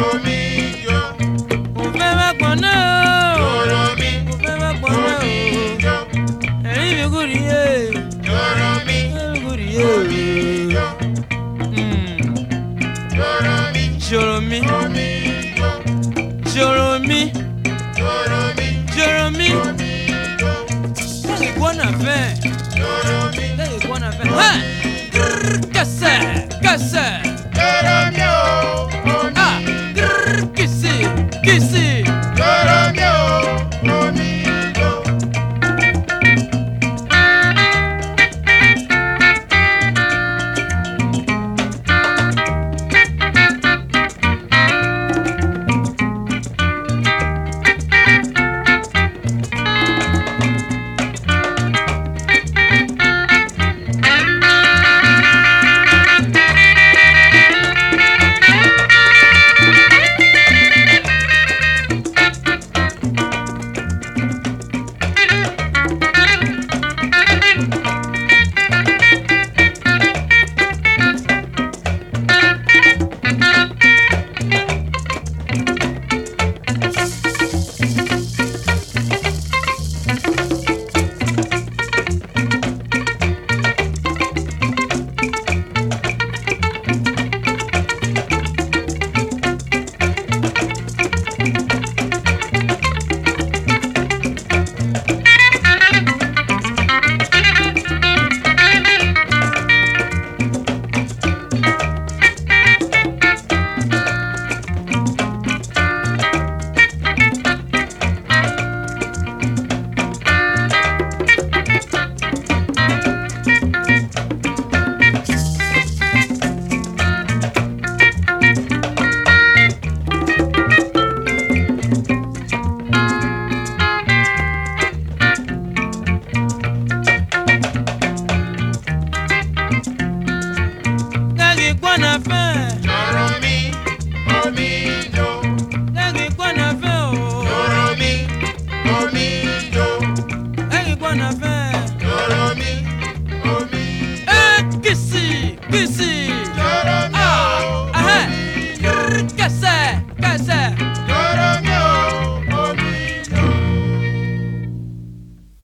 Hey! Cassette! Cassette! omi jó. ẹyin gbọ́nà fẹ́. jọrọ mi omi jó. ẹ kìsì kìsì. jọrọ